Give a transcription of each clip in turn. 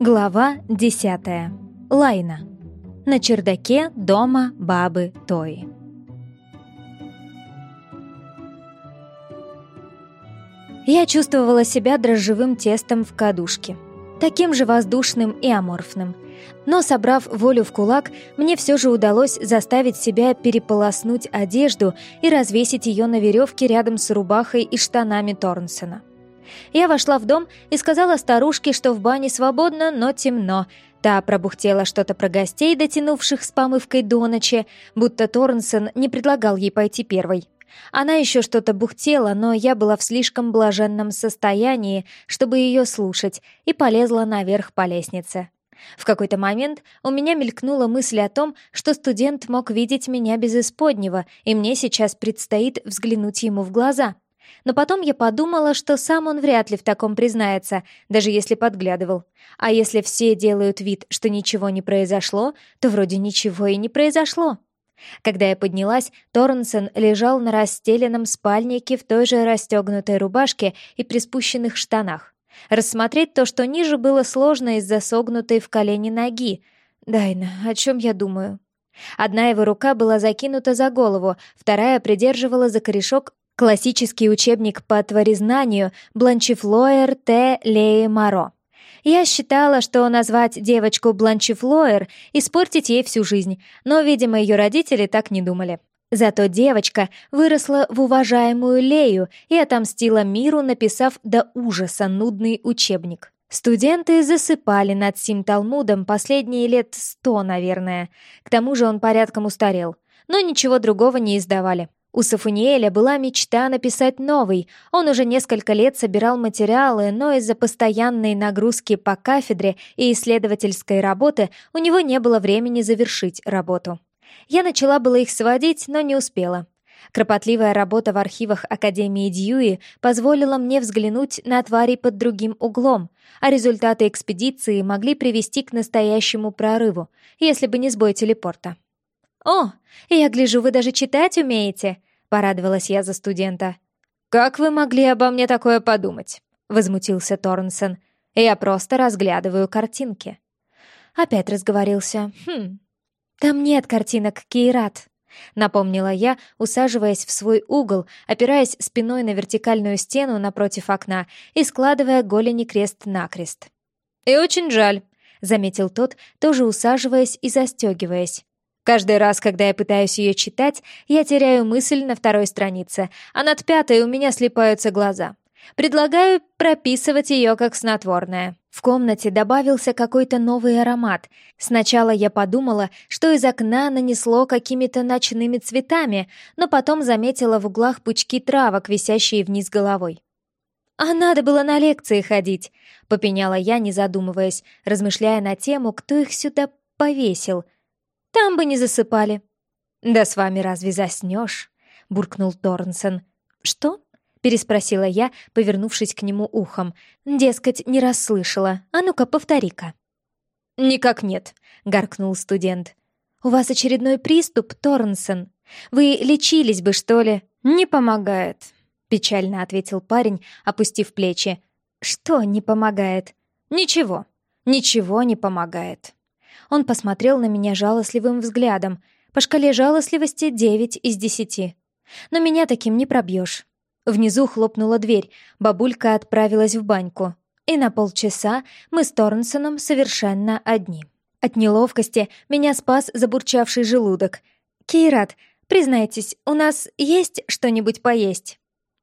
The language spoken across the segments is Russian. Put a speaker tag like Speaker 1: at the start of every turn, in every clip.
Speaker 1: Глава 10. Лайна. На чердаке дома бабы Тои. Я чувствовала себя дрожжевым тестом в кадушке, таким же воздушным и аморфным. Но, собрав волю в кулак, мне все же удалось заставить себя переполоснуть одежду и развесить ее на веревке рядом с рубахой и штанами Торнсона. Я вошла в дом и сказала старушке, что в бане свободно, но темно. Та пробухтела что-то про гостей, дотянувших с помывкой до ночи, будто Торнсон не предлагал ей пойти первой. Она еще что-то бухтела, но я была в слишком блаженном состоянии, чтобы ее слушать, и полезла наверх по лестнице. В какой-то момент у меня мелькнула мысль о том, что студент мог видеть меня без исподнего, и мне сейчас предстоит взглянуть ему в глаза. Но потом я подумала, что сам он вряд ли в таком признается, даже если подглядывал. А если все делают вид, что ничего не произошло, то вроде ничего и не произошло. Когда я поднялась, Торнсон лежал на расстеленном спальнике в той же расстегнутой рубашке и приспущенных штанах. Рассмотреть то, что ниже, было сложно из-за согнутой в колени ноги. «Дайна, о чем я думаю?» Одна его рука была закинута за голову, вторая придерживала за корешок классический учебник по творезнанию Бланчифлоер Т. Леи Маро. Я считала, что назвать девочку Бланчифлоер — испортить ей всю жизнь, но, видимо, ее родители так не думали. Зато девочка выросла в уважаемую Лею и отомстила миру, написав до ужаса нудный учебник. Студенты засыпали над сим Талмудом последние лет сто, наверное. К тому же он порядком устарел. Но ничего другого не издавали. У Сафуниэля была мечта написать новый. Он уже несколько лет собирал материалы, но из-за постоянной нагрузки по кафедре и исследовательской работы у него не было времени завершить работу. Я начала было их сводить, но не успела. Кропотливая работа в архивах Академии Дьюи позволила мне взглянуть на твари под другим углом, а результаты экспедиции могли привести к настоящему прорыву, если бы не сбой телепорта. «О, я гляжу, вы даже читать умеете!» — порадовалась я за студента. «Как вы могли обо мне такое подумать?» — возмутился Торнсон. «Я просто разглядываю картинки». Опять разговорился. «Хм, там нет картинок, Кейрат», — напомнила я, усаживаясь в свой угол, опираясь спиной на вертикальную стену напротив окна и складывая голени крест-накрест. «И очень жаль», — заметил тот, тоже усаживаясь и застегиваясь. Каждый раз, когда я пытаюсь ее читать, я теряю мысль на второй странице, а над пятой у меня слипаются глаза. Предлагаю прописывать ее как снотворное. В комнате добавился какой-то новый аромат. Сначала я подумала, что из окна нанесло какими-то ночными цветами, но потом заметила в углах пучки травок, висящие вниз головой. «А надо было на лекции ходить», — попеняла я, не задумываясь, размышляя на тему, кто их сюда повесил — там бы не засыпали». «Да с вами разве заснешь?» — буркнул Торнсон. «Что?» — переспросила я, повернувшись к нему ухом. Дескать, не расслышала. «А ну-ка, повтори-ка». «Никак нет», — гаркнул студент. «У вас очередной приступ, Торнсон. Вы лечились бы, что ли?» «Не помогает», — печально ответил парень, опустив плечи. «Что не помогает?» «Ничего, ничего не помогает». Он посмотрел на меня жалостливым взглядом. По шкале жалостливости девять из десяти. Но меня таким не пробьешь. Внизу хлопнула дверь, бабулька отправилась в баньку. И на полчаса мы с Торнсоном совершенно одни. От неловкости меня спас забурчавший желудок. «Кейрат, признайтесь, у нас есть что-нибудь поесть?»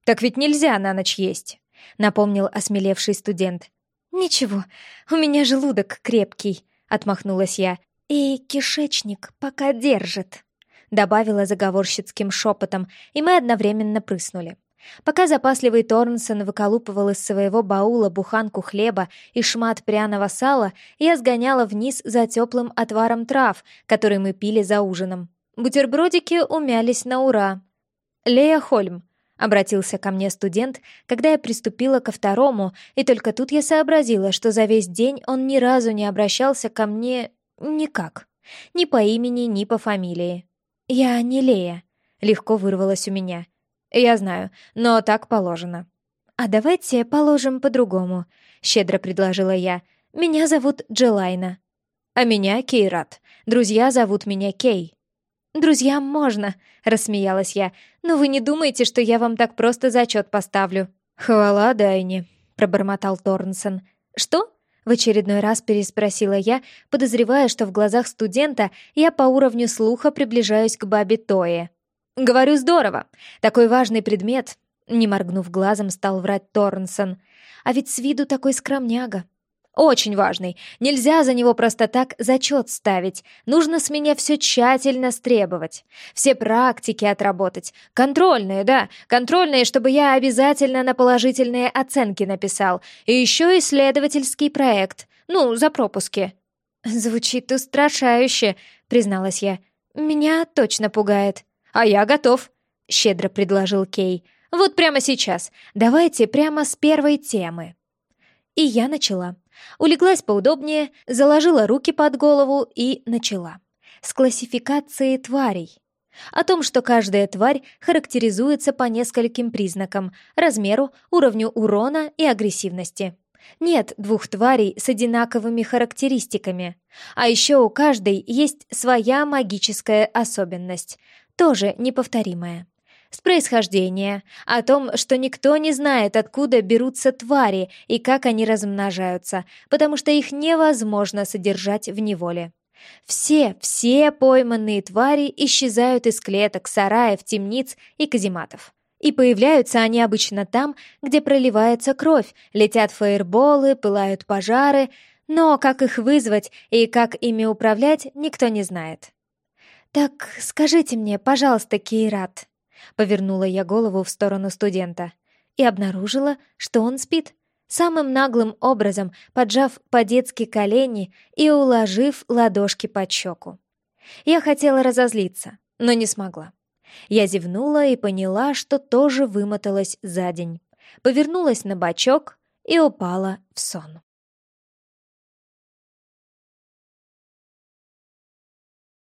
Speaker 1: «Так ведь нельзя на ночь есть», — напомнил осмелевший студент. «Ничего, у меня желудок крепкий», отмахнулась я. «И кишечник пока держит», — добавила заговорщицким шепотом, и мы одновременно прыснули. Пока запасливый Торнсон выколупывал из своего баула буханку хлеба и шмат пряного сала, я сгоняла вниз за теплым отваром трав, который мы пили за ужином. Бутербродики умялись на ура. «Лея Хольм», — обратился ко мне студент, когда я приступила ко второму, и только тут я сообразила, что за весь день он ни разу не обращался ко мне никак. Ни по имени, ни по фамилии. «Я не Лея», — легко вырвалось у меня. «Я знаю, но так положено». «А давайте положим по-другому», — щедро предложила я. Меня зовут Джелайна. А меня Кейрат. Друзья зовут меня Кей. «Друзьям можно», — рассмеялась я. «Но вы не думаете, что я вам так просто зачет поставлю?» «Хвала Дайне», — пробормотал Торнсон. «Что?» — в очередной раз переспросила я, подозревая, что в глазах студента я по уровню слуха приближаюсь к бабе Тое. «Говорю, здорово. Такой важный предмет», — не моргнув глазом, стал врать Торнсон. «А ведь с виду такой скромняга. Очень важный. Нельзя за него просто так зачет ставить. Нужно с меня все тщательно стребовать. Все практики отработать. Контрольные, да. Контрольные, чтобы я обязательно на положительные оценки написал. И еще исследовательский проект. Ну, за пропуски. Звучит устрашающе, призналась я. Меня точно пугает. А я готов, щедро предложил Кей. Вот прямо сейчас. Давайте прямо с первой темы. И я начала. Улеглась поудобнее, заложила руки под голову и начала. С классификации тварей. О том, что каждая тварь характеризуется по нескольким признакам – размеру, уровню урона и агрессивности. Нет двух тварей с одинаковыми характеристиками. А еще у каждой есть своя магическая особенность, тоже неповторимая с происхождения, о том, что никто не знает, откуда берутся твари и как они размножаются, потому что их невозможно содержать в неволе. Все, все пойманные твари исчезают из клеток, сараев, темниц и казематов. И появляются они обычно там, где проливается кровь, летят фаерболы, пылают пожары, но как их вызвать и как ими управлять, никто не знает. «Так скажите мне, пожалуйста, Кейрат», Повернула я голову в сторону студента и обнаружила, что он спит, самым наглым образом поджав по-детски колени и уложив ладошки под щеку. Я хотела разозлиться, но не смогла. Я зевнула и поняла, что тоже вымоталась за день. Повернулась на бочок и упала в сон.